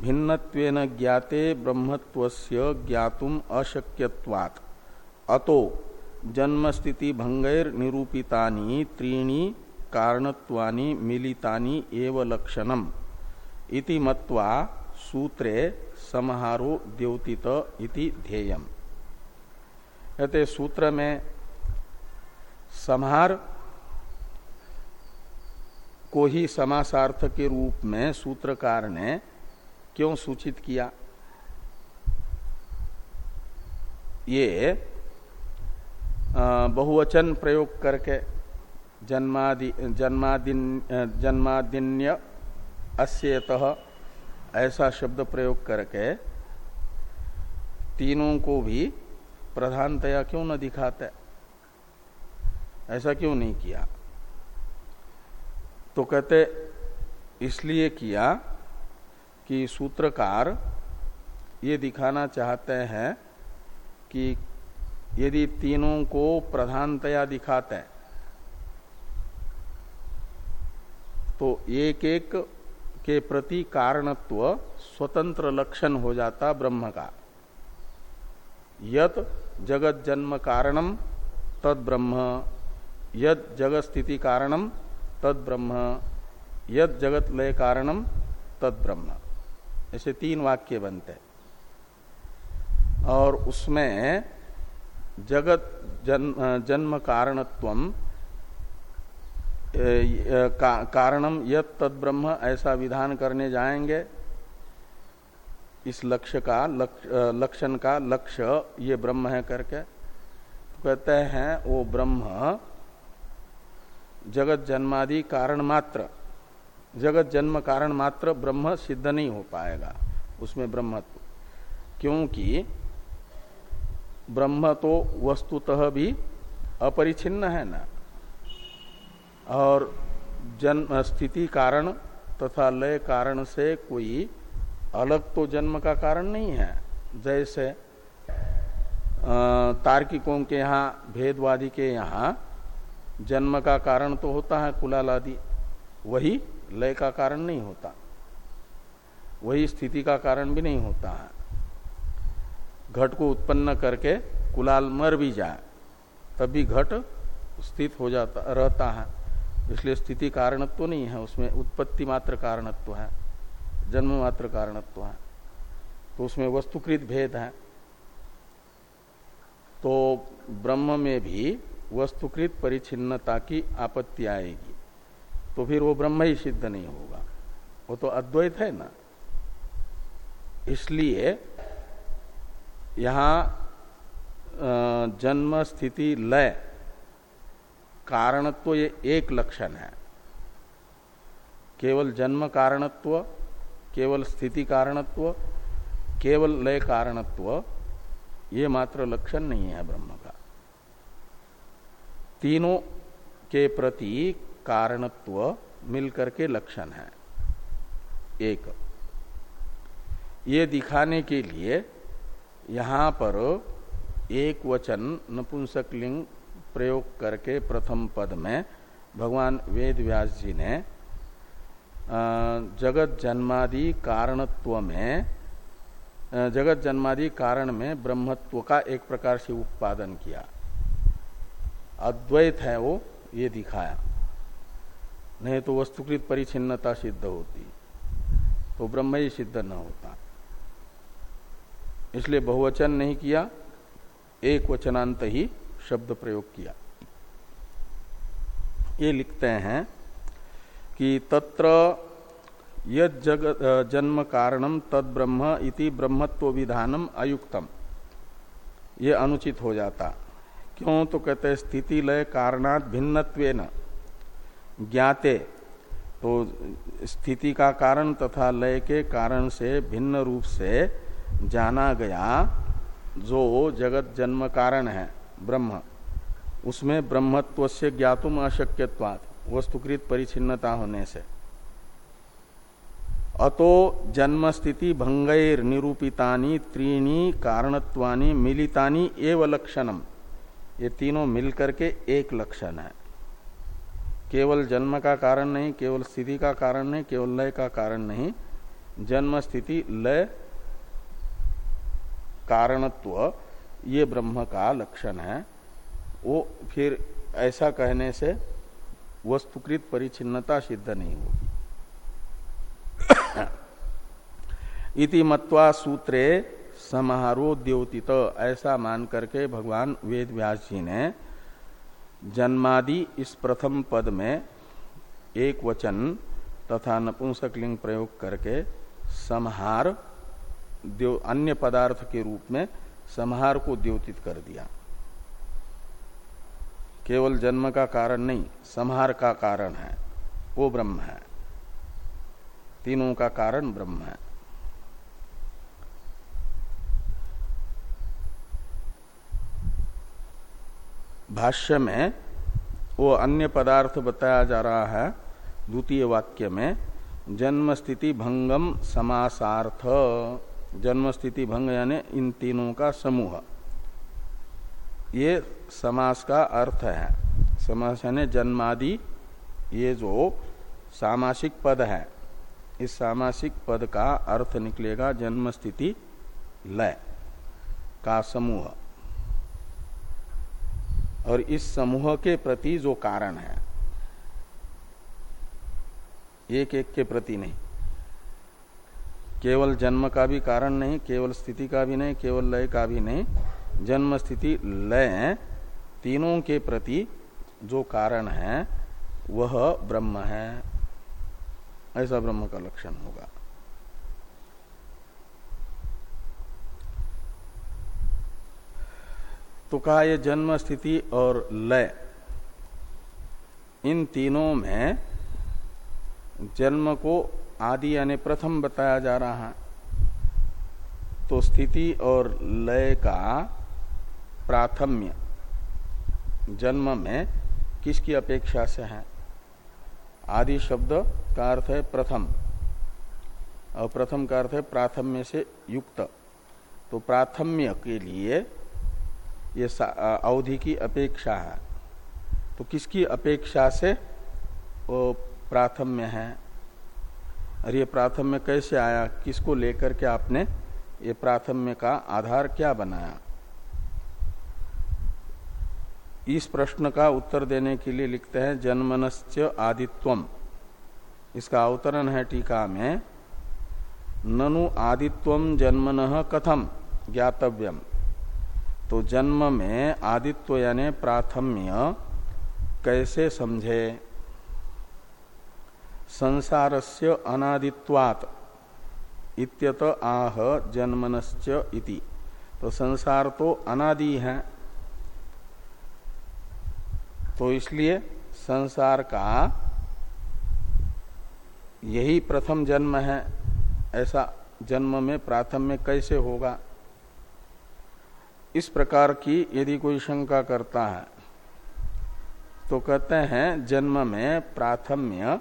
भिन्नत्वेन ज्ञाते ब्रह्मत्वस्य ज्ञातुम अशक्यत्वात्। अतो जन्म स्थिति भंगैर निरूपितानि त्रीणि कारणत्वानि मिलितानि एव लक्षणम। इति मत्वा सूत्रे समहारो द्योतित इति ध्येयम। कहते सूत्र में समहार को ही समासार्थ के रूप में सूत्रकार ने क्यों सूचित किया? ये बहुवचन प्रयोग करके जन्मादि, जन्मादिन जन्मादिन्य अस्यतः ऐसा शब्द प्रयोग करके तीनों को भी प्रधानतया क्यों न दिखाते? ऐसा क्यों नहीं किया? तो कहते, इसलिए किया कि सूत्रकार ये दिखाना चाहते हैं कि यदि तीनों को प्रधानतया दिखाते तो एक एक के प्रति कारणत्व स्वतंत्र लक्षण हो जाता ब्रह्म का। यत जगत जन्म कारणम, तद ब्रह्म। यद जगत स्थिति कारणम, तद ब्रह्म। यद जगत लय कारणम, तद ब्रह्म। ऐसे तीन वाक्य बनते हैं। और उसमें जगत जन्म जन्म कारणत्व का, कारणम यद तद ब्रह्म ऐसा विधान करने जाएँगे। इस लक्ष्य का लक्षण का लक्ष्य ये ब्रह्म है करके। तो कहते हैं वो ब्रह्म जगत जन्मादि कारण मात्र जगत जन्म कारण मात्र ब्रह्म सिद्ध नहीं हो पाएगा उसमें ब्रह्मत्व। क्योंकि ब्रह्म तो वस्तुतः भी अपरिचिन्न है ना। और जन्म, स्थिति कारण तथा लय कारण से कोई अलग तो जन्म का कारण नहीं है। जैसे तार्किकों के यहाँ, भेदवादी के यहाँ जन्म का कारण तो होता है कुलाल आदि वही लय का कारण नहीं होता। वही स्थिति का कारण भी नहीं होता है। घट को उत्पन्न करके कुलाल मर भी जाए, तभी घट स्थित हो जाता, रहता है। इसलिए स्थिति कारणत्व नहीं है, उसमें उत्पत्ति मात्र कारणत्व है, जन्म मात्र कारणत्व है तो उसमें वस्तुकृत भेद है। तो ब्रह्म में भी वस्तुकृत परिचिन्नता की आपत्ति आएगी तो फिर वो ब्रह्म ही सिद्ध नहीं होगा। वो तो अद्वैत है ना। इसलिए यहाँ जन्म, स्थिति, लय कारणत्व ये एक लक्षण है। केवल जन्म कारणत्व, केवल स्थिति कारणत्व, केवल लय कारणत्व, ये मात्र लक्षण नहीं है ब्रह्म का। तीनों के प्रति कारणत्व मिलकर के लक्षण है। एक, ये दिखाने के लिए यहाँ पर एक वचन नपुंसक लिंग प्रयोग करके प्रथम पद में भगवान वेद व्यास जी ने जगत जन्मादि कारणत्व में जगत जन्मादि कारण में ब्रह्मत्व का एक प्रकार से उत्पादन किया। अद्वैत है वो, ये दिखाया। नहीं तो वस्तुकृत परिचिन्नता सिद्ध होती तो ब्रह्म ही सिद्ध न होता। इसलिए बहुवचन नहीं किया, एक वचनांत ही शब्द प्रयोग किया। ये लिखते हैं कि तत्र यद जगत जन्म कारणम तद ब्रह्म इति ब्रह्मत्व विधानम अयुक्तम। ये अनुचित हो जाता। क्यों? तो कहते स्थिति लय कारणात भिन्नत्वेन। ज्ञाते तो स्थिति का कारण तथा लय के कारण से भिन्न रूप से जाना गया, जो जगत जन्म कारण है। ब्रह्म। उसमें ब्रह्मत्व से ज्ञातुम अशक्यवाद वस्तुकृत परिचिन्नता होने से। अतो जन्म स्थिति भंगैर निरूपितानी त्रीणी कारणत्वानी, मिलितानी एव लक्षणम। ये तीनों मिलकर के एक लक्षण है। केवल जन्म का कारण नहीं, केवल स्थिति का कारण नहीं, केवल लय का कारण नहीं। जन्म स्थिति लय कारणत्व ये ब्रह्म का लक्षण है। वो फिर ऐसा कहने से वस्तुकृत परिचिन्नता सिद्ध नहीं होगी। इति मत्वा सूत्रे समारोह द्योतित ऐसा मान करके भगवान वेद व्यास जी ने जन्मादि इस प्रथम पद में एक वचन तथा नपुंसक लिंग प्रयोग करके समहार अन्य पदार्थ के रूप में संहार को द्योतित कर दिया। केवल जन्म का कारण नहीं, संहार का कारण है। वो ब्रह्म है। तीनों का कारण ब्रह्म है। भाष्य में वो अन्य पदार्थ बताया जा रहा है, द्वितीय वाक्य में, जन्म स्थिति भंगम समासार्थ। जन्म स्थिति भंग यानी इन तीनों का समूह। ये समास का अर्थ है। समास यानी जन्मादि, ये जो सामासिक पद है, इस सामासिक पद का अर्थ निकलेगा जन्म स्थिति लय का समूह। और इस समूह के प्रति जो कारण है एक एक के प्रति नहीं। केवल जन्म का भी कारण नहीं, केवल स्थिति का भी नहीं, केवल लय का भी नहीं। जन्म, स्थिति, लय तीनों के प्रति जो कारण है, वह ब्रह्म है। ऐसा ब्रह्म का लक्षण होगा। तो कहा यह जन्म, स्थिति और लय, इन तीनों में जन्म को आदि यानी प्रथम बताया जा रहा है। तो स्थिति और लय का प्राथम्य जन्म में किसकी अपेक्षा से है? आदि शब्द का अर्थ है प्रथम। और प्रथम का अर्थ है प्राथम्य से युक्त। तो प्राथम्य के लिए ये अवधि की अपेक्षा है। तो किसकी अपेक्षा से वो प्राथम्य है? और ये प्राथम्य कैसे आया? किसको लेकर के आपने ये प्राथम्य का आधार क्या बनाया? इस प्रश्न का उत्तर देने के लिए लिखते हैं जन्मनश्च आदित्वम। इसका अवतरण है टीका में, ननु आदित्वम जन्मन कथम, ज्ञातव्यम। तो जन्म में आदित्व यानी प्राथम्य, कैसे समझे? संसारस्य अनादित्वात इत्यत आह जन्मनश्च इति। तो संसार तो अनादि है। तो इसलिए संसार का यही प्रथम जन्म है। ऐसा जन्म में प्राथम में कैसे होगा? इस प्रकार की यदि कोई शंका करता है तो कहते हैं जन्म में प्राथम्य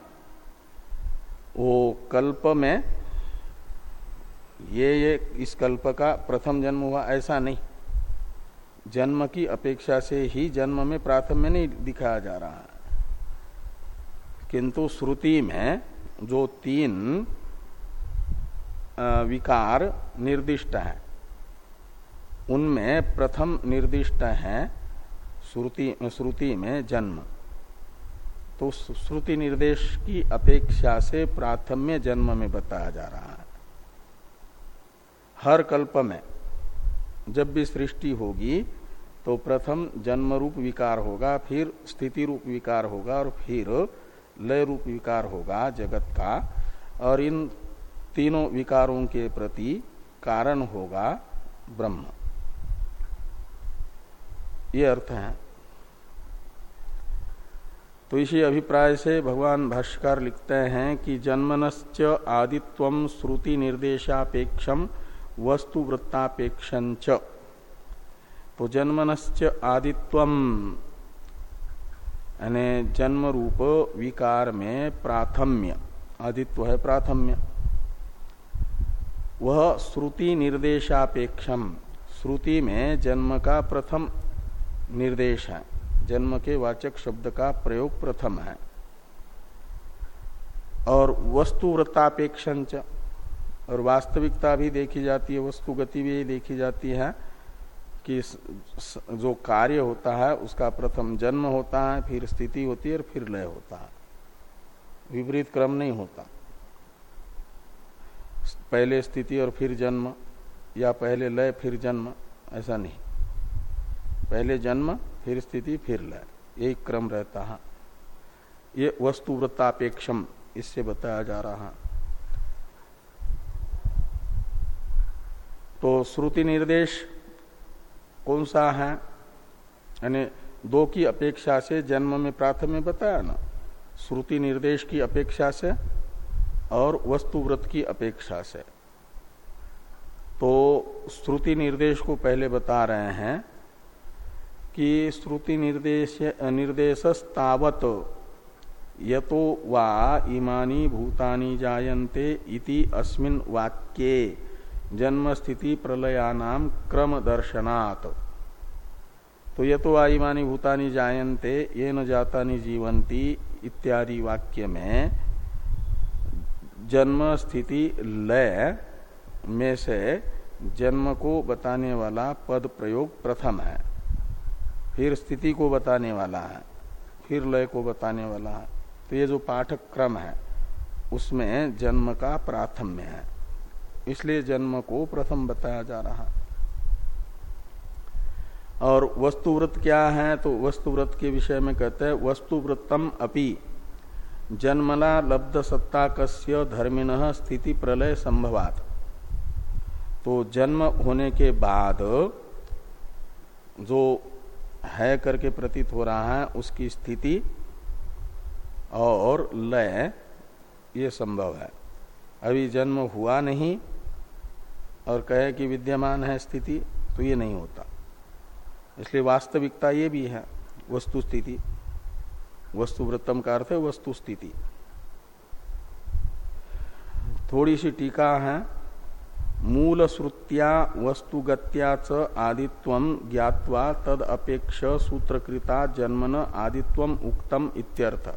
वो कल्प में ये ये इस कल्प का प्रथम जन्म हुआ, ऐसा नहीं। जन्म की अपेक्षा से ही जन्म में प्राथम्य नहीं दिखाया जा रहा है। किंतु श्रुति में जो तीन विकार निर्दिष्ट है, उनमें प्रथम निर्दिष्ट है श्रुति में जन्म। तो श्रुति निर्देश की अपेक्षा से प्राथम्य जन्म में बताया जा रहा है। हर कल्प में जब भी सृष्टि होगी तो प्रथम जन्म रूप विकार होगा, फिर स्थिति रूप विकार होगा और फिर लय रूप विकार होगा जगत का, और इन तीनों विकारों के प्रति कारण होगा ब्रह्म। ये अर्थ है। तो इसी अभिप्राय से भगवान भाष्यकार लिखते हैं कि जन्मनश्च आदित्व श्रुति निर्देशापेक्षम वस्तु वृत्तापेक्षं तो जन्मनश्च आदित्व, यानी जन्म रूप विकार में प्राथम्य, आदित्व है प्राथम्य। वह श्रुति निर्देशापेक्षम श्रुति में जन्म का प्रथम निर्देश है। जन्म के वाचक शब्द का प्रयोग प्रथम है। और वस्तु वृत्तापेक्षण और वास्तविकता भी देखी जाती है, वस्तु गति भी देखी जाती है कि जो कार्य होता है, उसका प्रथम जन्म होता है, फिर स्थिति होती है और फिर लय होता है। विपरीत क्रम नहीं होता। पहले स्थिति और फिर जन्म, या पहले लय, फिर जन्म, ऐसा नहीं। पहले जन्म फिर स्थिति फिर लय। यही क्रम रहता है। ये वस्तु वृत्तापेक्षम, इससे बताया जा रहा है। तो श्रुति निर्देश कौन सा है? यानी दो की अपेक्षा से जन्म में प्राथम्य बताया ना? श्रुति निर्देश की अपेक्षा से और वस्तुव्रत की अपेक्षा से। तो श्रुति निर्देश को पहले बता रहे हैं कि श्रुति निर्देश, निर्देशस्तावत। यतो वा इमानी भूतानि जायन्ते इति अस्मिन वाक्ये जन्म स्थिति प्रलयानाम क्रम दर्शनात् तो यतो वा इमानी भूतानि जायन्ते ये न जाता जीवंती इत्यादि वाक्य में जन्म स्थिति लय में से जन्म को बताने वाला पद प्रयोग प्रथम है। फिर स्थिति को बताने वाला है, फिर लय को बताने वाला है। तो ये जो पाठक क्रम है, उसमें जन्म का प्राथम्य है। इसलिए जन्म को प्रथम बताया जा रहा है। और वस्तुव्रत क्या है? तो वस्तुव्रत के विषय में कहते हैं वस्तुवृत्तम अपि जन्मला लब्ध सत्ता कस्य धर्मिन स्थिति प्रलय संभवात। तो जन्म होने के बाद जो है करके प्रतीत हो रहा है, उसकी स्थिति और लय, ये संभव है। अभी जन्म हुआ नहीं और कहे कि विद्यमान है स्थिति तो ये नहीं होता। इसलिए वास्तविकता ये भी है, वस्तु स्थिति। वस्तुवृत्तम का अर्थ है वस्तु स्थिति। थोड़ी सी टीका है मूल श्रुत्या वस्तुगत्या च आदित्व ज्ञावा तद अपेक्ष सूत्रकृता जन्मन आदित्व उक्तम इत्यर्थ।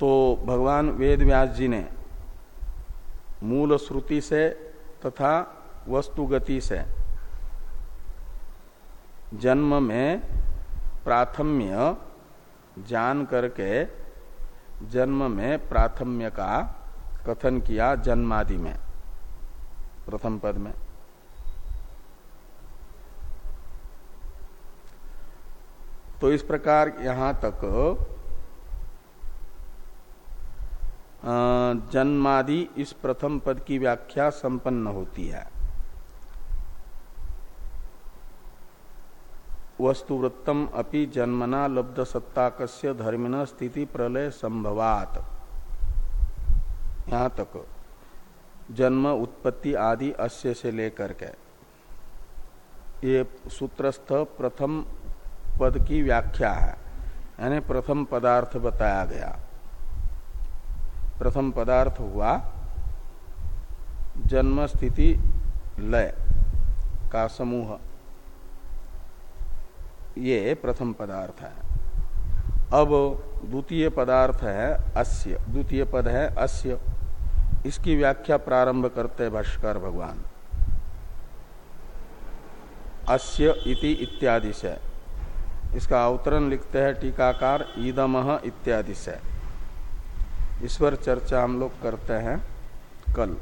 तो भगवान वेद व्यास जी ने मूल श्रुति से तथा वस्तुगति से जन्म में प्राथम्य जान करके जन्म में प्राथम्य का कथन किया जन्मादि में, प्रथम पद में। तो इस प्रकार यहाँ तक जन्मादि इस प्रथम पद की व्याख्या संपन्न होती है। वस्तुवृत्तम अपि जन्मना लब्ध सत्ताकस्य धर्मिन स्थिति प्रलय संभवात। यहाँ तक। जन्म, उत्पत्ति आदि अस्य से लेकर के। ये सूत्रस्थ प्रथम पद की व्याख्या है। यानी प्रथम पदार्थ बताया गया। प्रथम पदार्थ हुआ जन्म, स्थिति, लय का समूह। ये प्रथम पदार्थ है। अब द्वितीय पदार्थ है अस्य। द्वितीय पद है अस्य। इसकी व्याख्या प्रारंभ करते हैं भाष्कर भगवान। अस्य इति इत्यादि से। इसका अवतरण लिखते हैं टीकाकार ईदमह इत्यादि से। इस पर चर्चा हम लोग करते हैं कल।